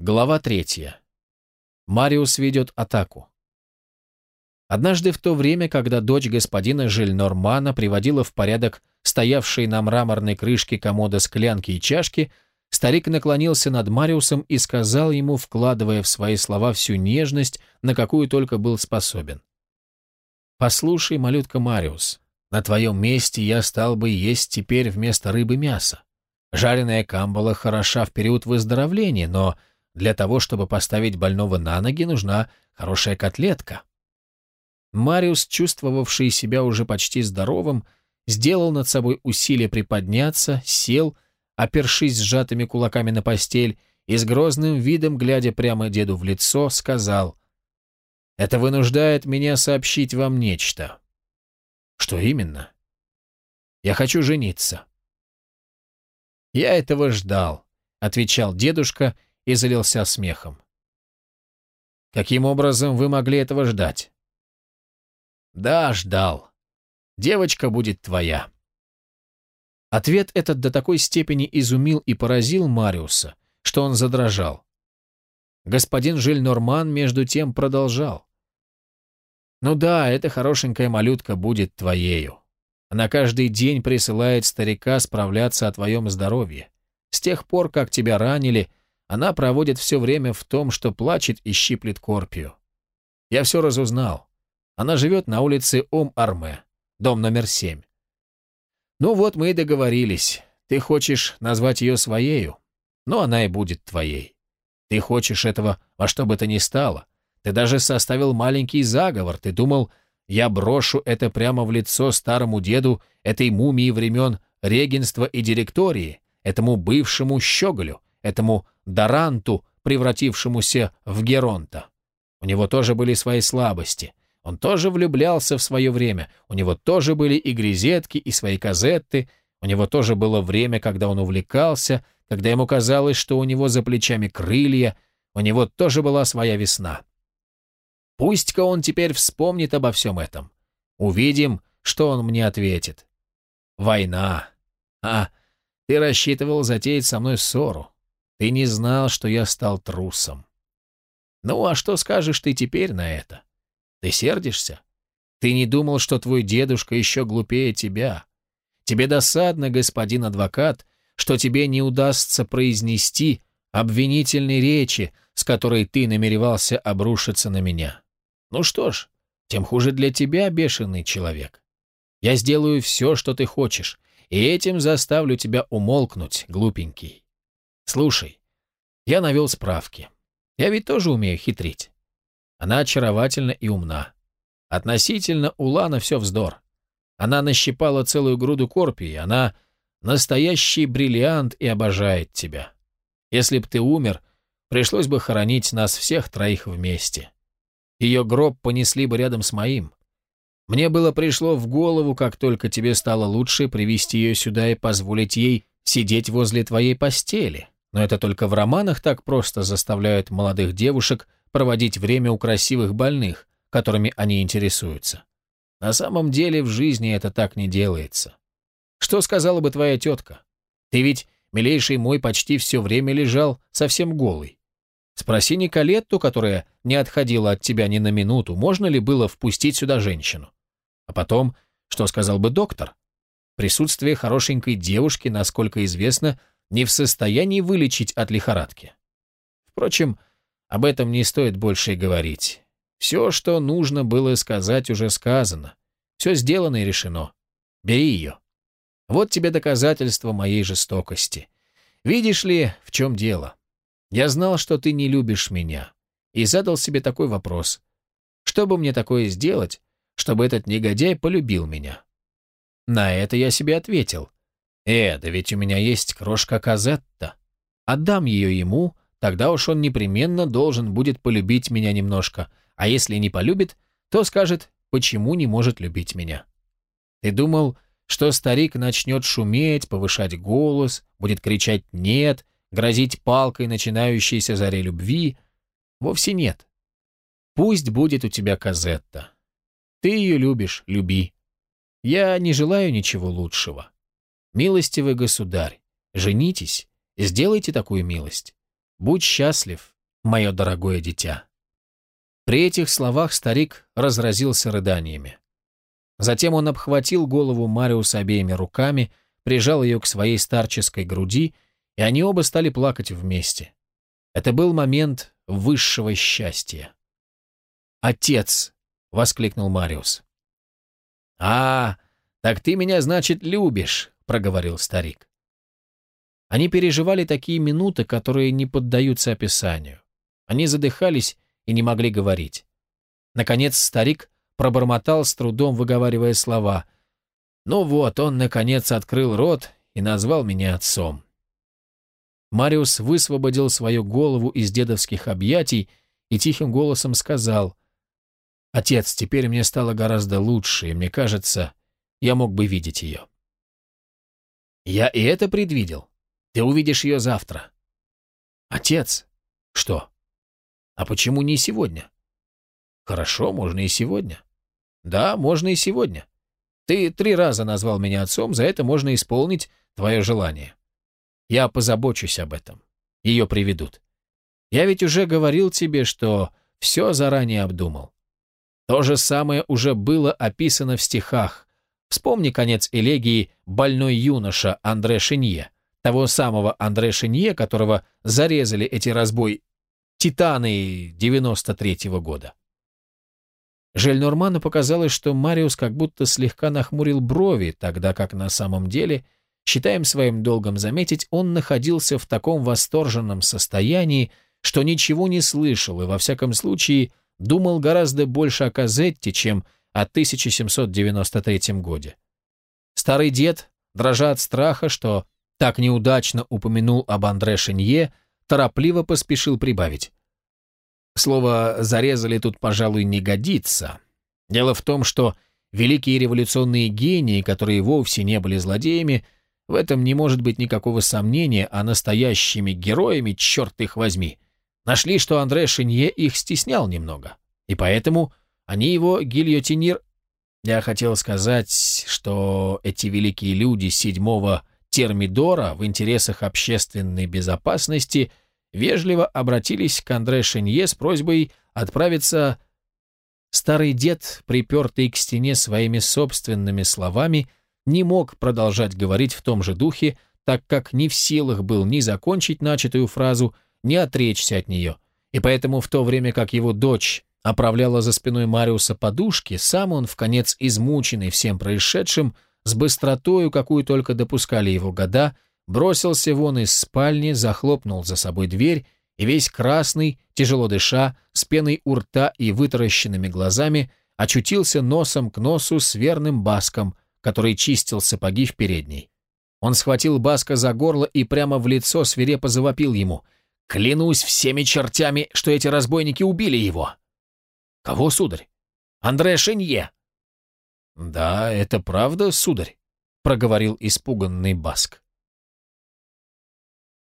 Глава третья. Мариус ведет атаку. Однажды в то время, когда дочь господина Жильнормана приводила в порядок стоявшие на мраморной крышке комода склянки и чашки, старик наклонился над Мариусом и сказал ему, вкладывая в свои слова всю нежность, на какую только был способен. «Послушай, малютка Мариус, на твоем месте я стал бы есть теперь вместо рыбы мясо. Жареная камбала хороша в период выздоровления, но для того, чтобы поставить больного на ноги, нужна хорошая котлетка. Мариус, чувствовавший себя уже почти здоровым, сделал над собой усилие приподняться, сел, опершись сжатыми кулаками на постель, и с грозным видом, глядя прямо деду в лицо, сказал, «Это вынуждает меня сообщить вам нечто». «Что именно?» «Я хочу жениться». «Я этого ждал», — отвечал дедушка, — и залился смехом. «Каким образом вы могли этого ждать?» «Да, ждал. Девочка будет твоя». Ответ этот до такой степени изумил и поразил Мариуса, что он задрожал. Господин Жиль-Норман между тем продолжал. «Ну да, эта хорошенькая малютка будет твоею. Она каждый день присылает старика справляться о твоем здоровье. С тех пор, как тебя ранили, она проводит все время в том, что плачет и щиплет Корпию. Я все разузнал. Она живет на улице Ом-Арме, дом номер семь. Ну вот мы и договорились. Ты хочешь назвать ее своею, но она и будет твоей. Ты хочешь этого во что бы то ни стало. Ты даже составил маленький заговор. Ты думал, я брошу это прямо в лицо старому деду этой мумии времен регенства и директории, этому бывшему щеголю, этому Даранту, превратившемуся в Геронта. У него тоже были свои слабости. Он тоже влюблялся в свое время. У него тоже были и грезетки, и свои казетты. У него тоже было время, когда он увлекался, когда ему казалось, что у него за плечами крылья. У него тоже была своя весна. Пусть-ка он теперь вспомнит обо всем этом. Увидим, что он мне ответит. Война. А, ты рассчитывал затеять со мной ссору. Ты не знал, что я стал трусом. Ну, а что скажешь ты теперь на это? Ты сердишься? Ты не думал, что твой дедушка еще глупее тебя? Тебе досадно, господин адвокат, что тебе не удастся произнести обвинительной речи, с которой ты намеревался обрушиться на меня. Ну что ж, тем хуже для тебя, бешеный человек. Я сделаю все, что ты хочешь, и этим заставлю тебя умолкнуть, глупенький. Слушай, я навел справки. Я ведь тоже умею хитрить. Она очаровательна и умна. Относительно Улана все вздор. Она нащипала целую груду корпии, она настоящий бриллиант и обожает тебя. Если б ты умер, пришлось бы хоронить нас всех троих вместе. Ее гроб понесли бы рядом с моим. Мне было пришло в голову, как только тебе стало лучше, привести ее сюда и позволить ей сидеть возле твоей постели, но это только в романах так просто заставляют молодых девушек проводить время у красивых больных, которыми они интересуются. На самом деле в жизни это так не делается. Что сказала бы твоя тетка? Ты ведь, милейший мой, почти все время лежал совсем голый. Спроси Николетту, которая не отходила от тебя ни на минуту, можно ли было впустить сюда женщину. А потом, что сказал бы доктор? Присутствие хорошенькой девушки, насколько известно, не в состоянии вылечить от лихорадки. Впрочем, об этом не стоит больше и говорить. Все, что нужно было сказать, уже сказано. Все сделано и решено. Бери ее. Вот тебе доказательство моей жестокости. Видишь ли, в чем дело? Я знал, что ты не любишь меня, и задал себе такой вопрос. Что бы мне такое сделать, чтобы этот негодяй полюбил меня? На это я себе ответил. «Э, да ведь у меня есть крошка Казетта. Отдам ее ему, тогда уж он непременно должен будет полюбить меня немножко, а если не полюбит, то скажет, почему не может любить меня. Ты думал, что старик начнет шуметь, повышать голос, будет кричать «нет», грозить палкой начинающейся заре любви? Вовсе нет. Пусть будет у тебя Казетта. Ты ее любишь, люби. Я не желаю ничего лучшего. Милостивый государь, женитесь, сделайте такую милость. будь счастлив, мое дорогое дитя». При этих словах старик разразился рыданиями. Затем он обхватил голову Мариуса обеими руками, прижал ее к своей старческой груди, и они оба стали плакать вместе. Это был момент высшего счастья. «Отец!» — воскликнул Мариус. «А, так ты меня, значит, любишь», — проговорил старик. Они переживали такие минуты, которые не поддаются описанию. Они задыхались и не могли говорить. Наконец старик пробормотал с трудом, выговаривая слова. «Ну вот, он, наконец, открыл рот и назвал меня отцом». Мариус высвободил свою голову из дедовских объятий и тихим голосом сказал, «Отец, теперь мне стало гораздо лучше, и мне кажется, я мог бы видеть ее». «Я и это предвидел. Ты увидишь ее завтра». «Отец?» «Что?» «А почему не сегодня?» «Хорошо, можно и сегодня». «Да, можно и сегодня. Ты три раза назвал меня отцом, за это можно исполнить твое желание». Я позабочусь об этом. Ее приведут. Я ведь уже говорил тебе, что все заранее обдумал. То же самое уже было описано в стихах. Вспомни конец элегии «Больной юноша» Андре Шинье, того самого Андре Шинье, которого зарезали эти разбой титаны 93-го года. Жельнорману показалось, что Мариус как будто слегка нахмурил брови, тогда как на самом деле – Считаем своим долгом заметить, он находился в таком восторженном состоянии, что ничего не слышал и, во всяком случае, думал гораздо больше о Казетте, чем о 1793 годе. Старый дед, дрожа от страха, что так неудачно упомянул об Андре Шинье, торопливо поспешил прибавить. Слово «зарезали» тут, пожалуй, не годится. Дело в том, что великие революционные гении, которые вовсе не были злодеями, в этом не может быть никакого сомнения, а настоящими героями, черт их возьми, нашли, что Андре Шинье их стеснял немного. И поэтому они его гильотинир... Я хотел сказать, что эти великие люди седьмого термидора в интересах общественной безопасности вежливо обратились к Андре Шинье с просьбой отправиться... Старый дед, припертый к стене своими собственными словами, не мог продолжать говорить в том же духе, так как не в силах был ни закончить начатую фразу, ни отречься от нее. И поэтому в то время как его дочь оправляла за спиной Мариуса подушки, сам он, в конец измученный всем происшедшим, с быстротою, какую только допускали его года, бросился вон из спальни, захлопнул за собой дверь и весь красный, тяжело дыша, с пеной у рта и вытаращенными глазами, очутился носом к носу с верным баском, который чистил сапоги в передней. Он схватил Баска за горло и прямо в лицо свирепо завопил ему. «Клянусь всеми чертями, что эти разбойники убили его!» «Кого, сударь?» «Андре Шенье!» «Да, это правда, сударь», — проговорил испуганный Баск.